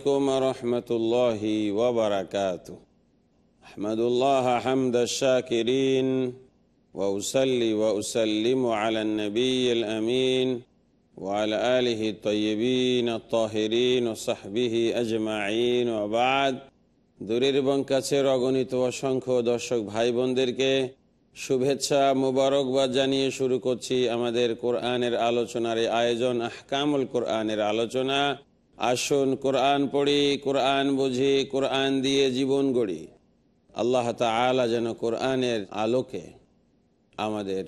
عليكم ورحمة الله وبركاته أحمد الله حمد الشاكرين وأسلي وأسلم على النبي الأمين وعلى آله الطيبين الطاهرين وصحبه أجمعين وبعد দূরের এবং কাছের অগণিত অসংখ্য দর্শক ভাই বোনদেরকে শুভেচ্ছা মুবারকবাদ জানিয়ে শুরু করছি আমাদের কোরআনের আলোচনার এই আয়োজন আহকামুল কোরআনের আলোচনা আসুন কোরআন পড়ি, কোরআন বুঝি, কোরআন দিয়ে জীবন গড়ি। আল্লাহ তালা যেন কোরআনের আলোকে আমাদের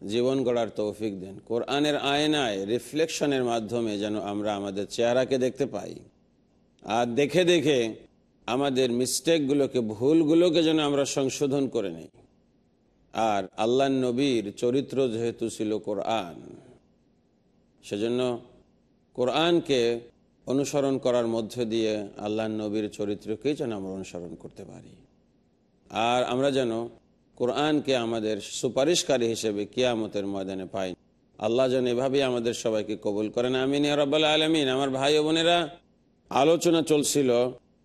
জীবন গড়ার তৌফিক দেন। কোরআনের আয়নায় রিফ্লেকশনের মাধ্যমে যেন আমরা আমাদের চেহারাকে দেখতে পাই। আর দেখে দেখে আমাদের মিস্টেকগুলোকে ভুলগুলোকে যেন আমরা সংশোধন করে নিই। আর আল্লাহ নবীর চরিত্র যেহেতু ছিল কোরআন, সেজন্য কোরআনকে অনুসরণ করার মধ্য দিয়ে আল্লাহ নবীর চরিত্রকেই যেন আমরা অনুসরণ করতে পারি। আর আমরা যেন কোরআনকে আমাদের সুপারিশকারী হিসেবে কিয়ামতের ময়দানে পাই। আল্লাহ যেন এভাবেই আমাদের সবাইকে কবুল করেন। আমিন রব্বাল আলমিন। আমার ভাই বোনেরা, আলোচনা চলছিল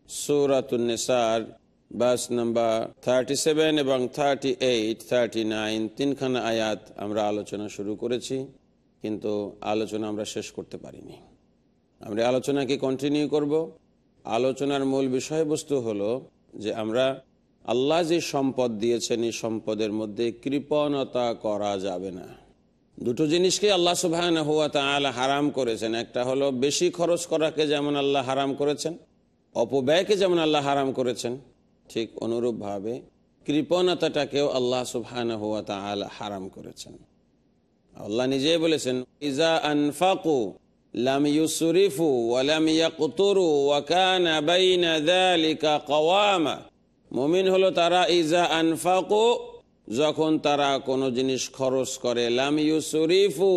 সৌরাতুন্নেসার বাস নাম্বার থার্টি সেভেন এবং থার্টি এইট থার্টি নাইন তিনখানা আয়াত আমরা আলোচনা শুরু করেছি, কিন্তু আলোচনা আমরা শেষ করতে পারিনি। আমরা আলোচনাকে কন্টিনিউ করব। আলোচনার মূল বিষয়বস্তু হলো যে আমরা আল্লাহ যে সম্পদ দিয়েছেন, এই সম্পদের মধ্যে কৃপণতা করা যাবে না। দুটো জিনিসকে আল্লাহ সুবাহ হুয়া তালা হারাম করেছেন। একটা হলো বেশি খরচ করাকে যেমন আল্লাহ হারাম করেছেন, অপব্যয়কে যেমন আল্লাহ হারাম করেছেন, ঠিক অনুরূপভাবে কৃপণতাটাকেও আল্লাহ সুবাহ হুয়া তালা হারাম করেছেন। আল্লাহ নিজেই বলেছেন, ইজা আনফাকু লাম ইউসরিফু ওয়ালাম ইয়াকতুরু ওয়াকানা বাইনা যালিকা কাওয়ামা মুমিন হলো তারা, ইজা আনফাকু যখন তারা কোনো জিনিস খরচ করে। লাম ইউসরিফু,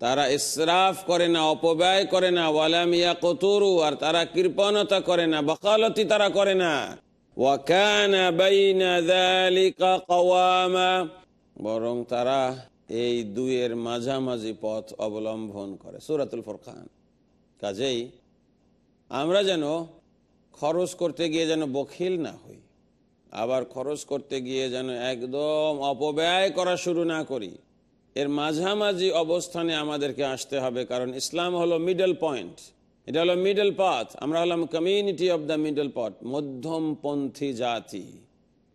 তারা ইসরাফ করে না, অপব্যয় করে না। ওয়ালাম ইয়াকতুরু, আর তারা কৃপণতা করে না, বকালতি তারা করে না। ওয়াকানা বাইনা যালিকা কাওয়ামা, বরং তারা এই দুইয়ের মাঝামাঝি পথ অবলম্বন করে। সুরাতুল ফরকান। কাজেই আমরা যেন খরচ করতে গিয়ে যেন বখিল না হই, আবার খরচ করতে গিয়ে যেন একদম অপব্যয় করা শুরু না করি। এর মাঝামাঝি অবস্থানে আমাদেরকে আসতে হবে, কারণ ইসলাম হলো মিডল পয়েন্ট এটা হলো মিডল পাথ আমরা হলাম কমিউনিটি অব দ্য মিডল পথ মধ্যমপন্থী জাতি।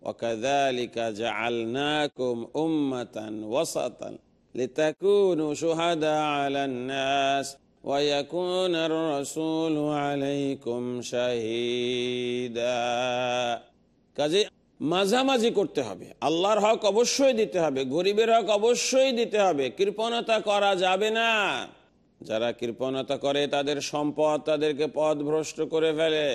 وكذلك جعلناكم أمة وسطا لتكونوا شهداء على الناس ويكون الرسول عليكم شهيدا কাজে মাঝামাঝি করতে হবে আল্লাহর হক অবশ্যই দিতে হবে গরিবের হক অবশ্যই দিতে হবে কৃপণতা করা যাবে না যারা কৃপণতা করে তাদের সম্পদ তাদেরকে পথ ভ্রষ্ট করে ফেলে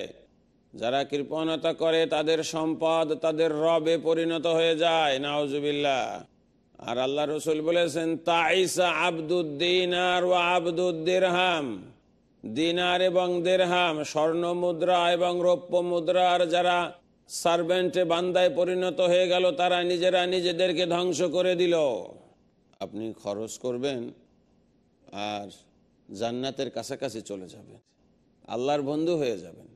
যারা কৃপণতা করে তাদের সম্পদ তাদের রবে পরিণত হয়ে যায় নাওজুবিল্লা আর আল্লাহ রসুল বলেছেন, তাইসা আব্দুদ্দিনার ও আব্দুদ্দিরহাম। দিনার এবং দেরহাম, স্বর্ণ মুদ্রা এবং রৌপ্য মুদ্রার যারা সার্ভেন্টে বান্দায় পরিণত হয়ে গেল, তারা নিজেরা নিজেদেরকে ধ্বংস করে দিল। আপনি খরচ করবেন আর জান্নাতের কাছাকাছি চলে যাবেন। আল্লাহর বন্ধু হয়ে যাবেন।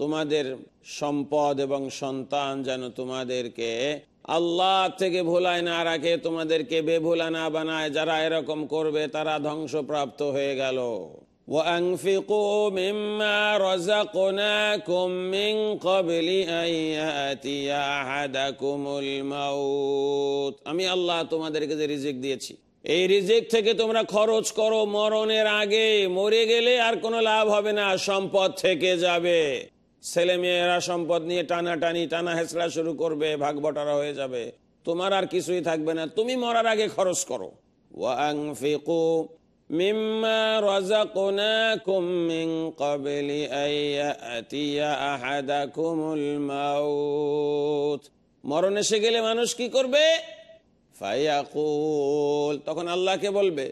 তোমাদের সম্পদ এবং সন্তান যেন তোমাদেরকে আল্লাহ থেকে ভোলায় না রাখে তোমাদেরকে বেভোলা না বানায় যারা এরকম করবে তারা ধ্বংসপ্রাপ্ত হয়ে গেল وأنفقوا مما رزقناكم من قبل أن يأتي أحدكم الموت আমি আল্লাহ তোমাদেরকে যে রিজিক দিয়েছি এই রিজিক থেকে তোমরা খরচ করো মরণের আগে মরে গেলে আর কোনো লাভ হবে না সম্পদ থেকে যাবে ছেলেমেয়েরা সম্পদ নিয়ে টানাটানি টানা হেঁচড়া শুরু করবে ভাগ বটারা হয়ে যাবে। তোমার আর কিছুই থাকবে না। তুমি মরার আগে খরচ করো। মরণ এসে গেলে মানুষ কি করবে? তখন আল্লাহকে বলবে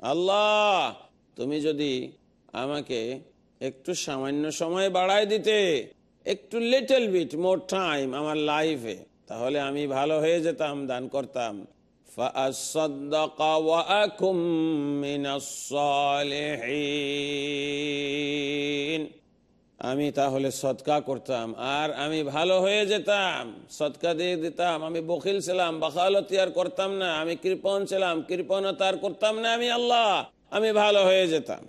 আল্লাহ, তুমি যদি আমাকে একটু সামান্য সময় বাড়ায় দিতে, একটু লিটল বিট মোর টাইম আমার লাইফে তাহলে আমি ভালো হয়ে যেতাম, দান করতাম। আমি তাহলে সৎকা করতাম, আর আমি ভালো হয়ে যেতাম। সৎকা দিয়ে দিতাম, আমি বকিল ছিলাম, বাখালতি আর করতাম না, আমি কৃপন ছিলাম, কৃপণতা আর করতাম না, আমি আল্লাহ, আমি ভালো হয়ে যেতাম।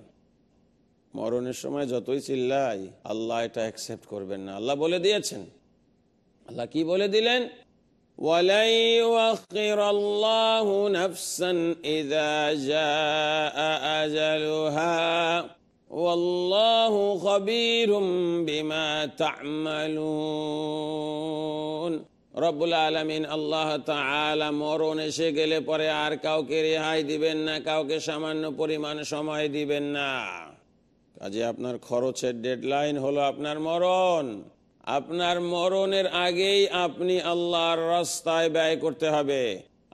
মরণের সময় যতই চিল্লাই, আল্লাহ এটা অ্যাকসেপ্ট করবেন না। আল্লাহ বলে দিয়েছেন। আল্লাহ কি বলে দিলেন? ওয়ালাই يؤخر الله نفسا إذا جاء أجلها والله خبير بما تعملون রব্বুল আলমিন আল্লাহ তাআলা মরণ এসে গেলে পরে আর কাউকে রেহাই দিবেন না কাউকে সামান্য পরিমাণ সময় দিবেন না কাজে আপনার খরচের ডেডলাইন হলো আপনার মরণ আপনার মরণের আগেই আপনি আল্লাহর রাস্তায় ব্যয় করতে হবে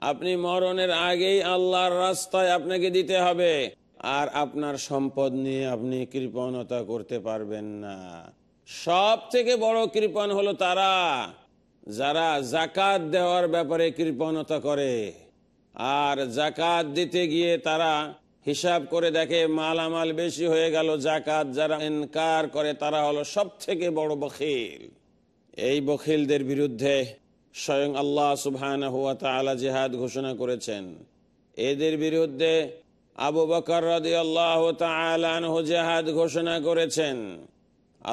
আপনি মরণের আগেই আল্লাহর রাস্তায় আপনাকে দিতে হবে আর আপনার সম্পদ নিয়ে আপনি কৃপণতা করতে পারবেন না। সব থেকে বড় কৃপণ হলো তারা, যারা জাকাত দেওয়ার ব্যাপারে কৃপণতা করে। আর জাকাত দিতে গিয়ে তারা হিসাব করে দেখে মালামাল বেশি হয়ে গেল জাকাত যারা ইনকার করে তারা হলো সব থেকে বড় বখিল। এই বখিলদের বিরুদ্ধে স্বয়ং আল্লাহ সুবহান হুয়া তালা জেহাদ ঘোষণা করেছেন। এদের বিরুদ্ধে আবু বকর জেহাদ ঘোষণা করেছেন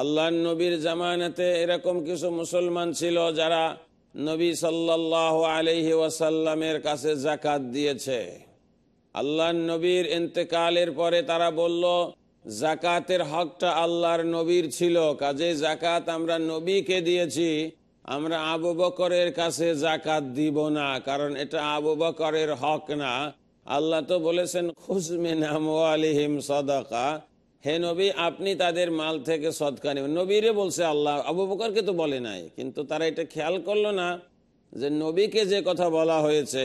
আল্লাহ নবীর জামানাতে এরকম কিছু মুসলমান ছিল যারা নবী সাল্লাহ আলহি ওয়াসাল্লামের কাছে জাকাত দিয়েছে। আল্লাহ নবীর ইন্তেকালের পরে তারা বলল জাকাতের হকটা আল্লাহর নবীর ছিল, কাজে জাকাত আমরা নবীকে দিয়েছি, আমরা আবু বকরের কাছে জাকাত দিব না, কারণ এটা আবু বকরের হক না। আল্লাহ তো বলেছেন খুশমিনাম সদাকা। হে নবী, আপনি তাদের মাল থেকে সদকা নেবেন। নবীরে বলছে আল্লাহ, আবু বকরকে তো বলে নাই, কিন্তু তারা এটা খেয়াল করল না যে নবীকে যে কথা বলা হয়েছে,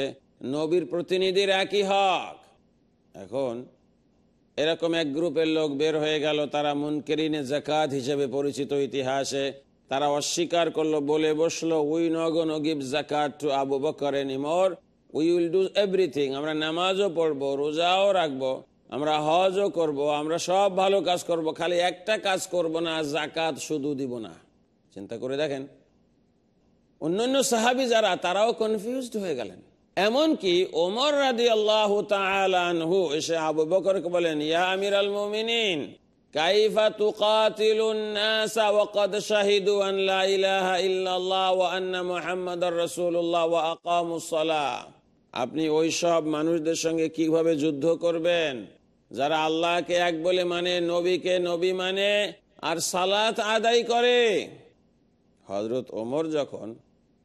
নবীর প্রতিনিধির একই হক। এখন এরকম এক গ্রুপের লোক বের হয়ে গেল, তারা মুনকেরিনে জাকাত হিসেবে পরিচিত ইতিহাসে। তারা অস্বীকার করল, বলে বসল, we নগন give zakat to Abu Bakr anymore we will do everything আমরা নামাজও পড়ব, রোজাও রাখব, আমরা হজও করব, আমরা সব ভালো কাজ করব, খালি একটা কাজ করব না জাকাত শুধু দিব না। চিন্তা করে দেখেন। অন্যান্য সাহাবি যারা, তারাও কনফিউজড হয়ে গেলেন। এমনকি ওমর রাদি আল্লাহ তালহু এসে আবু বকরকে বলেন, ইয়া আমির আল মুমিনিন, কাইফা আপনি ওই সব মানুষদের সঙ্গে কীভাবে যুদ্ধ করবেন? যারা আল্লাহকে এক বলে মানে নবীকে নবী মানে আর সালাত আদায় করে। হজরত ওমর যখন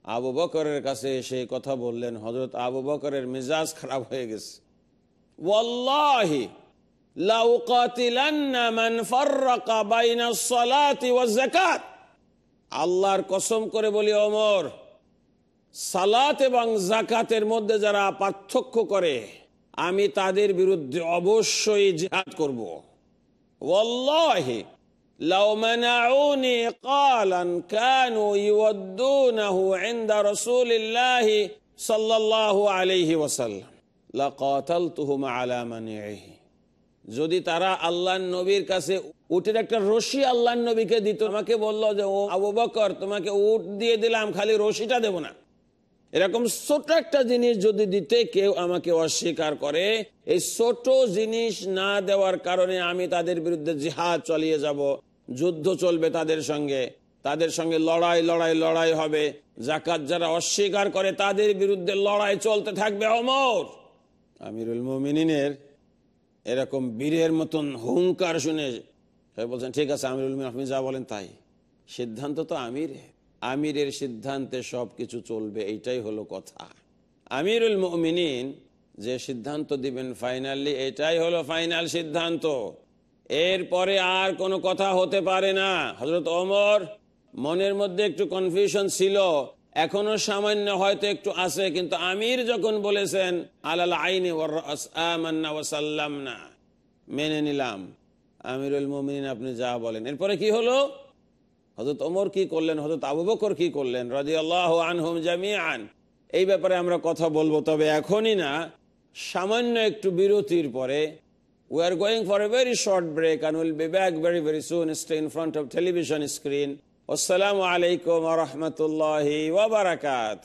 আবু বকরের কাছে সেই কথা বললেন হজরত আবু বকরের মেজাজ খারাপ হয়ে গেছে। ওয়াল্লাহি আল্লাহর কসম করে বলি, ওমর সালাত এবং জাকাতের মধ্যে যারা পার্থক্য করে, আমি তাদের বিরুদ্ধে অবশ্যই জেহাদ করব। যদি তারা আল্লাহ নবীর কাছে উটের একটা রশি আল্লাহ নবীকে দিত, আমাকে বলল যে, ও আবু বকর, তোমাকে উট দিয়ে দিলাম, খালি রশিটা দেব না। এরকম ছোট একটা জিনিস যদি দিতে কেউ আমাকে অস্বীকার করে, এই ছোট জিনিস না দেওয়ার কারণে আমি তাদের বিরুদ্ধে জিহাদ চালিয়ে যাব, যুদ্ধ চলবে তাদের সঙ্গে তাদের সঙ্গে লড়াই লড়াই লড়াই হবে জাকাত যারা অস্বীকার করে তাদের বিরুদ্ধে লড়াই চলতে থাকবে, অমর। আমিরুল মোমিনের এরকম বীরের মতন হুঙ্কার শুনে বলছেন, ঠিক আছে আমিরুল আপনি যা বলেন তাই। সিদ্ধান্ত তো আমিরের। আমিরের সিদ্ধান্তে সব কিছু চলবে, এইটাই হলো কথা। আমিরুল মমিনিন যে সিদ্ধান্ত দিবেন ফাইনালি, এটাই হলো ফাইনাল সিদ্ধান্ত। এরপরে আর কোনো কথা হতে পারে না। হজরত ওমর, মনের মধ্যে একটু কনফিউশন ছিল। এখনও সামান্য হয়তো একটু আছে, কিন্তু আমির যখন বলেছেন, আলাল আইনি ওয়াসাল্লাম না মেনে নিলাম। আমিরুল মমিন আপনি যা বলেন। এরপরে কি হলো? হজরত ওমর কি করলেন হজরত আবু বকর কি করলেন? রাজিয়াল এই ব্যাপারে আমরা কথা বলব, তবে এখনই না, সামান্য একটু বিরতির পরে। We are going for a very short break and will be back very very soon stay in front of television screen আসসালামু আলাইকুম রহমতুল্লাহ ওবরাকাত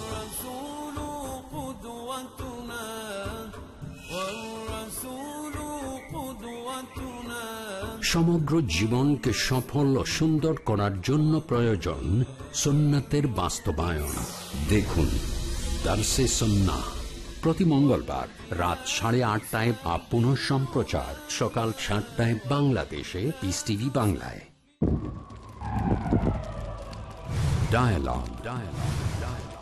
সমগ্র জীবনকে সফল ও সুন্দর করার জন্য প্রয়োজন সুন্নাতের বাস্তবায়ন দেখুন, দার্সে সন্না প্রতি মঙ্গলবার রাত সাড়ে আটটায় বা পুনঃ সম্প্রচার সকাল সাতটায় বাংলাদেশে পিস টিভি বাংলায় Dialogue. Dialogue.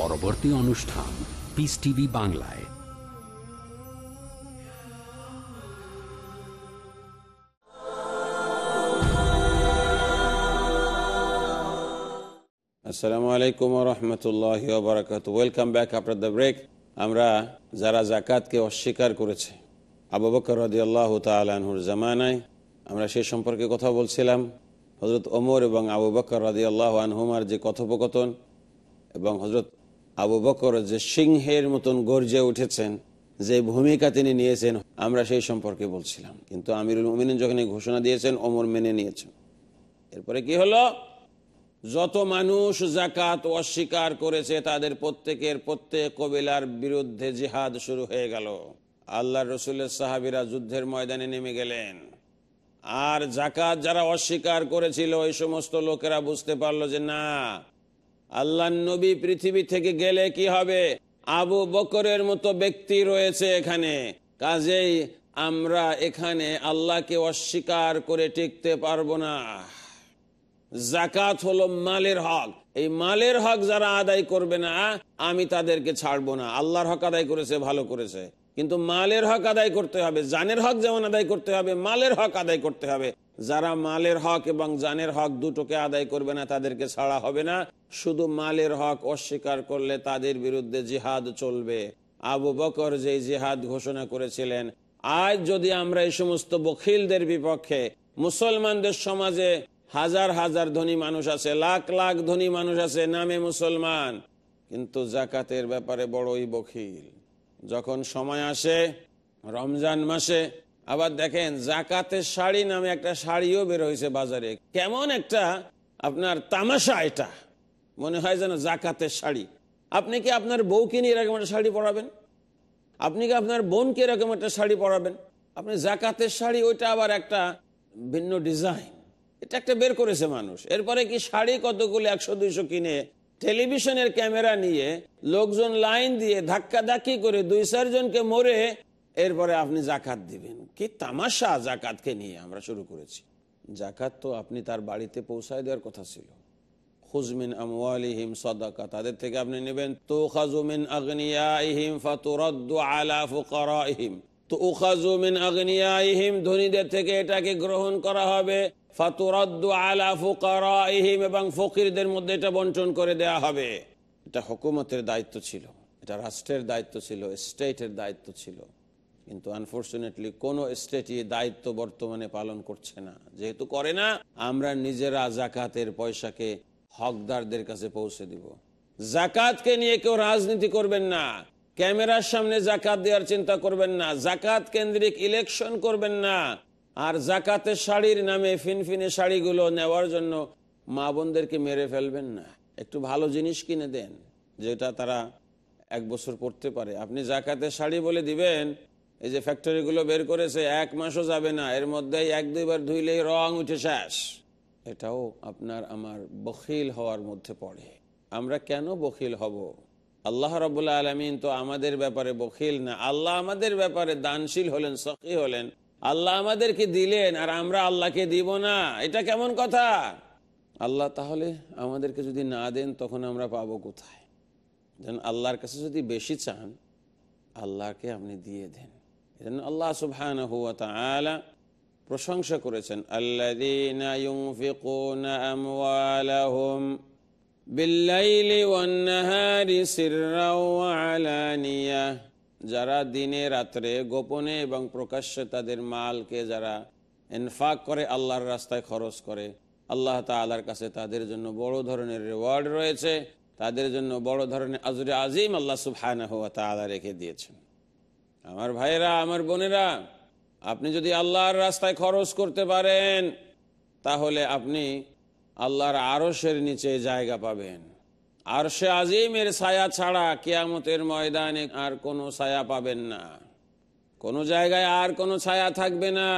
পরবর্তী অনুষ্ঠান পিস টিভি বাংলায়। আসসালামু আলাইকুম rahmatullahi wa barakatuh. Welcome back after the আমরা যারা জাকাতকে অস্বীকার করেছে, আবু বকর রদি আল্লাহ তালহুর জামানায়, আমরা সেই সম্পর্কে কথা বলছিলাম। হজরত ওমর এবং আবু বকর রদি আল্লাহ আনহুমার যে কথোপকথন এবং হজরত আবু বকর যে সিংহের মতন গর্জে উঠেছেন, যে ভূমিকা তিনি নিয়েছেন, আমরা সেই সম্পর্কে বলছিলাম। কিন্তু আমিরুল উমিন যখন ঘোষণা দিয়েছেন, ওমর মেনে নিয়েছেন। এরপরে কি হলো? যত মানুষ জাকাত অস্বীকার করেছে, তাদের প্রত্যেকের প্রত্যেক কবিলার বিরুদ্ধে জিহাদ শুরু হয়ে গেল। আল্লাহ রসুলের সাহাবিরা যুদ্ধের ময়দানে নেমে গেলেন। আর জাকাত যারা অস্বীকার করেছিল, ওই সমস্ত লোকেরা বুঝতে পারল যে না আল্লাহ নবী পৃথিবী থেকে গেলে কি হবে? আবু বকরের মতো ব্যক্তি রয়েছে এখানে। কাজেই আমরা এখানে আল্লাহকে অস্বীকার করে টিকতে পারব না। জাকাত হলো মালের হক। এই মালের হক যারা আদায় করবে না, আমি তাদেরকে ছাড়বো না। আল্লাহর হক আদায় করেছে, ভালো করেছে। কিন্তু মালের হক আদায় করতে হবে। জানের হক যেমন আদায় করতে হবে, মালের হক আদায় করতে হবে। যারা মালের হক এবং জানের হক দুটোকে আদায় করবে না, তাদেরকে ছাড়া হবে না। শুধু মালের হক অস্বীকার করলে তাদের বিরুদ্ধে জিহাদ চলবে। আবু বকর যে জিহাদ ঘোষণা করেছিলেন, আজ যদি আমরা এই সমস্ত বখিলদের বিপক্ষে, মুসলমানদের সমাজে হাজার হাজার ধনী মানুষ আছে, লাখ লাখ ধনী মানুষ আছে নামে মুসলমান, কিন্তু জাকাতের ব্যাপারে বড়ই বখিল। যখন সময় আসে, রমজান মাসে আবার দেখেন, জাকাতের শাড়ি নামে একটা শাড়িও বের হয়েছে বাজারে। কেমন একটা আপনার তামাশা এটা। মনে হয় যেন জাকাতের শাড়ি। আপনি কি আপনার বউকে নিয়ে এরকম একটা শাড়ি পরাবেন? আপনি কি আপনার বোনকে এরকম একটা শাড়ি পরাবেন? আপনি জাকাতের শাড়ি, ওইটা আবার একটা ভিন্ন ডিজাইন। এটা একটা বের করেছে মানুষ। এরপরে কি শাড়ি কতগুলো? একশো, দুইশো কিনে টেলিভিশনের ক্যামেরা নিয়ে লোকজন লাইন দিয়ে ধাক্কা ধাক্কি করে দুই চারজনকে মরে এরপরে আপনি জাকাত দিবেন। কি তামাশা জাকাতকে নিয়ে আমরা শুরু করেছি। জাকাত তো আপনি তার বাড়িতে পৌঁছায় দেওয়ার কথা ছিল। খুজমিন আমওয়ালিহিম সদাকা, তাদের থেকে আপনি নেবেন। তো খাজুমিন আগ্নিয়াহিম ফাতুরাদ্দু আলা ফুকারাইহিম। তো উখাজুমিন আগ্নিয়াহিম ধনীদের থেকে এটাকে গ্রহণ করা হবে। ফাতুরাদ্দু আলা ফুকারাইহিম, এবং ফকিরদের মধ্যে এটা বন্টন করে দেয়া হবে। এটা হুকুমতের দায়িত্ব ছিল। এটা রাষ্ট্রের দায়িত্ব ছিল, স্টেটের দায়িত্ব ছিল। কিন্তু আনফর্চুনেটলি কোনো স্টেটই দায়িত্ব বর্তমানে পালন করছে না। যেহেতু করে না, আমরা নিজেরা জাকাতের পয়সাকে হকদারদের কাছে পৌঁছে দিব। জাকাতকে নিয়ে কেউ রাজনীতি করবেন না। ক্যামেরার সামনে জাকাত দেওয়ার চিন্তা করবেন না। জাকাত কেন্দ্রিক ইলেকশন করবেন না। আর জাকাতের শাড়ির নামে ফিনফিনে শাড়িগুলো নেওয়ার জন্য মা বোনদেরকে মেরে ফেলবেন না। একটু ভালো জিনিস কিনে দেন, যেটা তারা এক বছর পড়তে পারে। আপনি জাকাতের শাড়ি বলে দিবেন এই যে ফ্যাক্টরিগুলো বের করেছে, এক মাসও যাবে না। এর মধ্যে এক, দুইবার ধুইলেই রং উঠে শেষ। এটাও আপনার আমার বখিল হওয়ার মধ্যে পড়ে। আমরা কেন বখিল হব? আল্লাহ রবুল্লা আলমিন তো আমাদের ব্যাপারে বখিল না। আল্লাহ আমাদের ব্যাপারে দানশীল হলেন, সখী হলেন। আল্লাহ আমাদেরকে দিলেন, আর আমরা আল্লাহকে দিব না। এটা কেমন কথা? আল্লাহ তাহলে আমাদেরকে যদি না দেন, তখন আমরা পাবো কোথায়? যেন আল্লাহর কাছে যদি বেশি চান, আল্লাহকে আপনি দিয়ে দেন। এজন্য আল্লাহ সুবহান প্রশংসা করেছেন আল্লাহ যারা দিনে রাত্রে গোপনে এবং প্রকাশ্যে তাদের মালকে যারা ইনফাক করে আল্লাহর রাস্তায় খরচ করে, আল্লাহ তাআলার কাছে তাদের জন্য বড় ধরনের রিওয়ার্ড রয়েছে। তাদের জন্য বড় ধরনের আজরে আজিম আল্লাহ তাআলা রেখে দিয়েছেন। আমার ভাইয়েরা, আমার বোনেরা, আপনি যদি আল্লাহর রাস্তায় খরচ করতে পারেন, তাহলে আপনি আল্লাহর আরসের নিচে জায়গা পাবেন। আরশে আজিমের ছায়া ছাড়া কেয়ামতের ময়দানে আর কোনো ছায়া পাবেন না। কোনো জায়গায় আর কোনো ছায়া থাকবে না,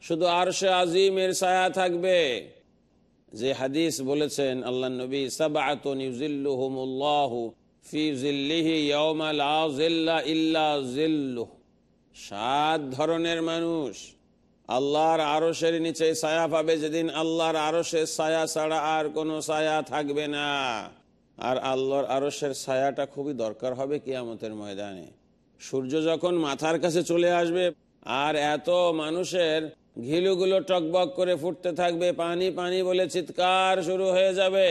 শুধু আরশে আজিমের ছায়া থাকবে। যে হাদিস বলেছেন আল্লাহ নবী ইউজিল্লুহুমুল্লাহু ফি ইল্লা জিল্লুহ সাত ধরনের মানুষ। আল্লাহর আরশের নিচে ছায়া পাবে যেদিন আল্লাহর আরশের ছায়া ছাড়া আর কোনো ছায়া থাকবে না। আর আল্লাহর আরশের ছায়াটা খুবই দরকার হবে কিয়ামতের ময়দানে। সূর্য যখন মাথার কাছে চলে আসবে আর এত মানুষের ঘিলুগুলো টকবক করে ফুটতে থাকবে, পানি পানি বলে চিৎকার শুরু হয়ে যাবে।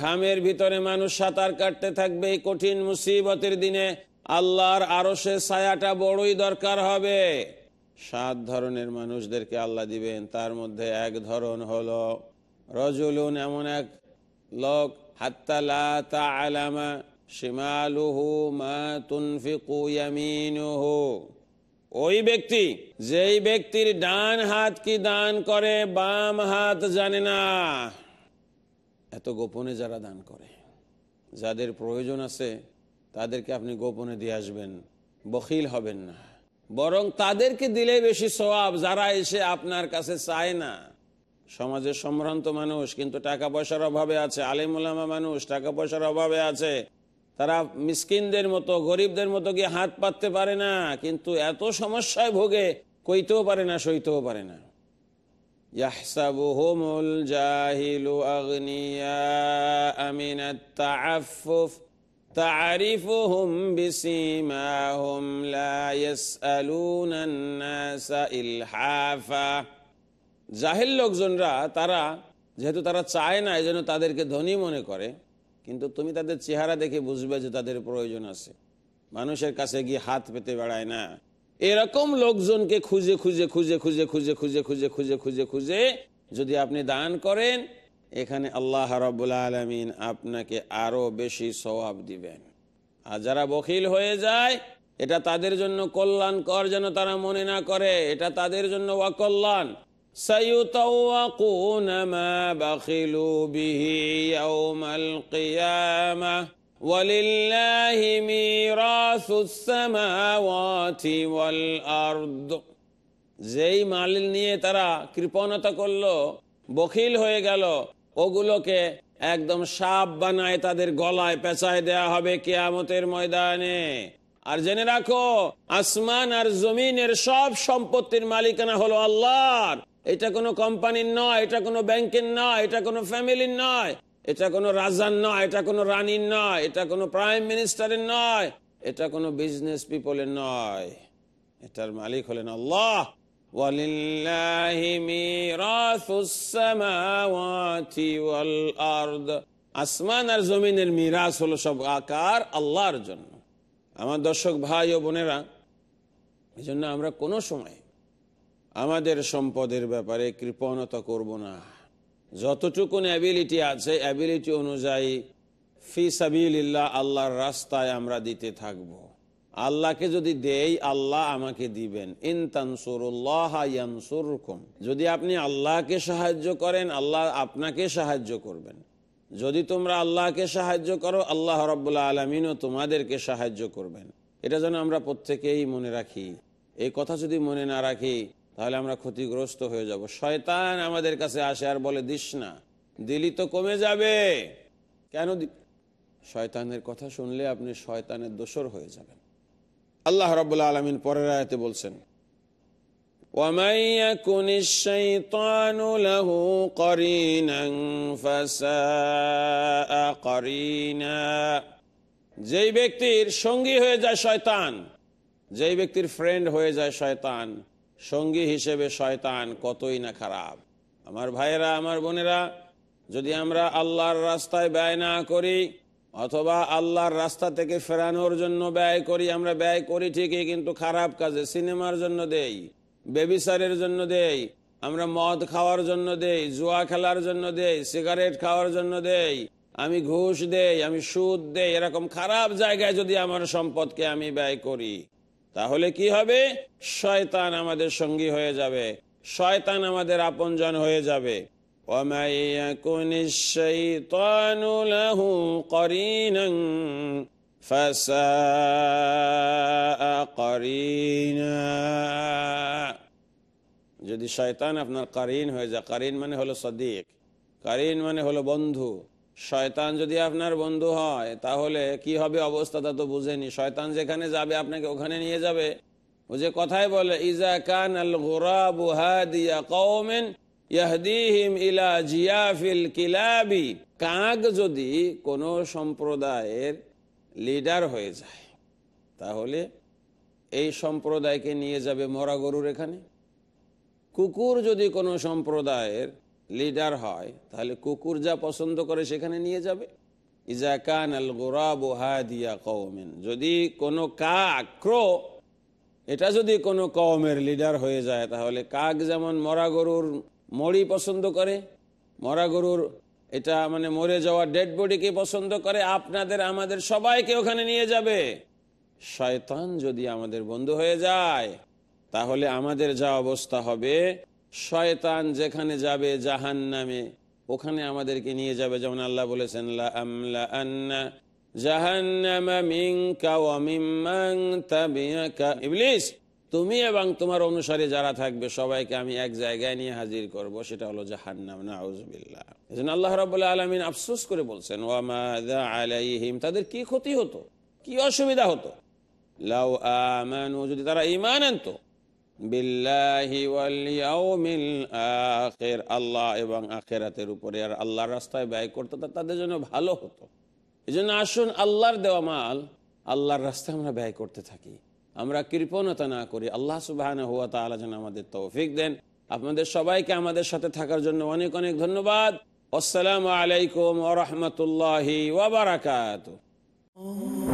ঘামের ভিতরে মানুষ সাঁতার কাটতে থাকবে এই কঠিন মুসিবতের দিনে। আল্লাহর আরও সে ছায়াটা বড়ই দরকার হবে। সাত ধরনের মানুষদেরকে আল্লাহ দিবেন, তার মধ্যে এক ধরন হলো রজুলুন এমন এক লোক হাত্তালা তা আলামা শিমালুহু মা ওই ব্যক্তি, যেই ব্যক্তির ডান হাত কি দান করে, বাম হাত জানে না। এত গোপনে যারা দান করে, যাদের প্রয়োজন আছে তাদেরকে আপনি গোপনে দিয়ে আসবেন বখিল হবেন না বরং তাদেরকে দিলে বেশি সবাব যারা এসে আপনার কাছে চায় না সমাজের সম্ভ্রান্ত মানুষ কিন্তু টাকা পয়সার অভাবে আছে আলিমুলামা মানুষ টাকা পয়সার অভাবে আছে তারা মিসকিনদের মতো গরিবদের মতো গিয়ে হাত পাততে পারে না কিন্তু এত সমস্যায় ভোগে কইতেও পারে না সইতেও পারে না يحسبهم الجاهل أغنياء من التعفف تعرفهم بسيماهم لا يسألون الناس إلحافا জাহিল লোকজনরা তারা যেহেতু তারা চায় না এই জন্য তাদেরকে ধনী মনে করে কিন্তু তুমি তাদের চেহারা দেখে বুঝবে যে তাদের প্রয়োজন আছে মানুষের কাছে গিয়ে হাত পেতে বেড়ায় না এরকম লোকজনকে খুঁজে খুঁজে খুঁজে খুঁজে খুঁজে খুঁজে খুঁজে খুঁজে খুঁজে খুঁজে যদি আপনি দান করেন এখানে আল্লাহ রব্বুল আলমিন আপনাকে আরও বেশি সবাব দিবেন। আর যারা বকিল হয়ে যায়, এটা তাদের জন্য কল্যাণকর যেন তারা মনে না করে, এটা তাদের জন্য অকল্যাণ। যেই মাল নিয়ে তারা কৃপণতা করল বখিল হয়ে গেল। ওগুলোকে একদম সাপ বানায় তাদের গলায় পেঁচায় দেয়া হবে কেয়ামতের ময়দানে। আর জেনে রাখো, আসমান আর জমিনের সব সম্পত্তির মালিকানা হলো আল্লাহর। এটা কোনো কোম্পানির নয়, এটা কোনো ব্যাংকের নয়, এটা কোনো ফ্যামিলির নয়, এটা কোনো রাজার নয়, এটা কোনো রানীর নয়, এটা কোনো প্রাইম মিনিস্টারের নয়, এটা কোনো বিজনেস পিপলের নয়। এটার মালিক হলেন আল্লাহ। ولله ميراث السماوات والأرض আসমান আর জমিনের মিরাজ হলো সব আকার আল্লাহর জন্য আমার দর্শক ভাই ও বোনেরা এই জন্য আমরা কোনো সময় আমাদের সম্পদের ব্যাপারে কৃপণতা করব না যতটুকুন অ্যাবিলিটি আছে অ্যাবিলিটি অনুযায়ী ফি সাবিল্লাহ আল্লাহর রাস্তায় আমরা দিতে থাকব। আল্লাহকে যদি দেই, আল্লাহ আমাকে দিবেন। ইনতানসুরুল্লাহরকম যদি আপনি আল্লাহকে সাহায্য করেন, আল্লাহ আপনাকে সাহায্য করবেন। যদি তোমরা আল্লাহকে সাহায্য করো, আল্লাহ রব্বুল্লা আলমিনও তোমাদেরকে সাহায্য করবেন। এটা যেন আমরা প্রত্যেকেই মনে রাখি। এই কথা যদি মনে না রাখি, তাহলে আমরা ক্ষতিগ্রস্ত হয়ে যাব। শয়তান আমাদের কাছে আসে আর বলে, দিস না। দিলি তো কমে যাবে। কেন শয়তানের কথা শুনলে আপনি শয়তানের দোষর হয়ে যাবেন। আল্লাহ রবুল্লা আলমিন পরের আয়তে বলছেন যেই ব্যক্তির সঙ্গী হয়ে যায় শয়তান, যেই ব্যক্তির ফ্রেন্ড হয়ে যায় শয়তান, সঙ্গী হিসেবে শয়তান কতই না খারাপ। আমার ভাইয়েরা, আমার বোনেরা, যদি আমরা আল্লাহর রাস্তায় ব্যয় না করি অথবা আল্লাহর রাস্তা থেকে ফেরানোর জন্য ব্যয় করি, আমরা ব্যয় করি ঠিকই, কিন্তু খারাপ কাজে সিনেমার জন্য দেই, বেবিসারের জন্য দেই, আমরা মদ খাওয়ার জন্য দেই, জুয়া খেলার জন্য দেই, সিগারেট খাওয়ার জন্য দেই, আমি ঘুষ দেই, আমি সুদ দেই, এরকম খারাপ জায়গায় যদি আমার সম্পদকে আমি ব্যয় করি, তাহলে কি হবে? শয়তান আমাদের সঙ্গী হয়ে যাবে, শয়তান আমাদের আপনজন হয়ে যাবে। ومن يكن الشيطان له قرينا فساء قرينا যদি শয়তান আপনার কারিন হয়ে যায় কারিন মানে হলো সদিক কারিন মানে হলো বন্ধু শয়তান যদি আপনার বন্ধু হয় তাহলে কি হবে অবস্থাটা তো বুঝেনি শয়তান যেখানে যাবে আপনাকে ওখানে নিয়ে যাবে ও যে কথাই বলে ইজা কান আল গোরাবু হাদিয়া কৌমেন ইয়াহদিহিম ইলা জিয়াফিল কিলাবি কাক যদি কোনো সম্প্রদায়ের লিডার হয়ে যায়, তাহলে এই সম্প্রদায়কে নিয়ে যাবে মরা গরুর এখানে। কুকুর যদি কোনো সম্প্রদায়ের লিডার হয়, তাহলে কুকুর যা পছন্দ করে সেখানে নিয়ে যাবে। ইজা কান আল গোরাবু হাদিয়া যদি কোনো কাক ক্রো এটা যদি কোনো কওমের লিডার হয়ে যায়, তাহলে কাক যেমন মরা গরুর মড়ি পছন্দ করে। মরা গরুর এটা মানে মরে যাওয়া ডেড বডিকে পছন্দ করে, আপনাদের, আমাদের সবাইকে ওখানে নিয়ে যাবে। শয়তান যদি আমাদের বন্ধু হয়ে যায়, তাহলে আমাদের যা অবস্থা হবে, শয়তান যেখানে যাবে জাহান নামে ওখানে আমাদেরকে নিয়ে যাবে। যেমন আল্লাহ বলেছেন ইবলিস তুমি এবং তোমার অনুসারী যারা থাকবে, সবাইকে আমি এক জায়গায় নিয়ে হাজির করব, সেটা হলো জাহান্নাম, নাউজুবিল্লাহ। এজন্য আল্লাহ রাব্বুল আলামিন আফসোস করে বলছেন, ওয়া মাযা আলাইহিম তাদের কি ক্ষতি হতো? কি অসুবিধা হতো? লাউ আমানু যদি তারা ইমান আনতো আখির আল্লাহ এবং আখিরাতের উপরে আর আল্লাহর রাস্তায় ব্যয় করতো তাদের জন্য ভালো হতো। এই জন্য আসুন, আল্লাহর দেওয়া মাল, আল্লাহর রাস্তায় আমরা ব্যয় করতে থাকি। আমরা কৃপণতা না করি, আল্লাহ সুবাহান হুয়া তালা যেন আমাদের তৌফিক দেন। আপনাদের সবাইকে আমাদের সাথে থাকার জন্য অনেক অনেক ধন্যবাদ। আসসালামু আলাইকুম ওরহমতুল্লাহি ওবরাকাত Oh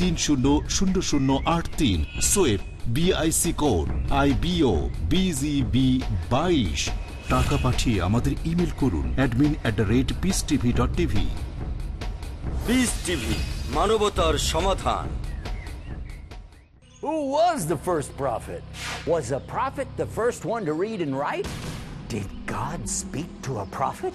তিন শূন্য শূন্য শূন্য আট তিন সোয়েব BIC code I BO BGB বাইশ টাকা পাঠিয়ে আমাদের ইমেল করুন admin at the rate Peace TV dot TV Peace TV মানবতার সমাধান Who was the first prophet? Was a prophet the first one to read and write? Did God speak to a prophet?